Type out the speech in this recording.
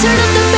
Turn up the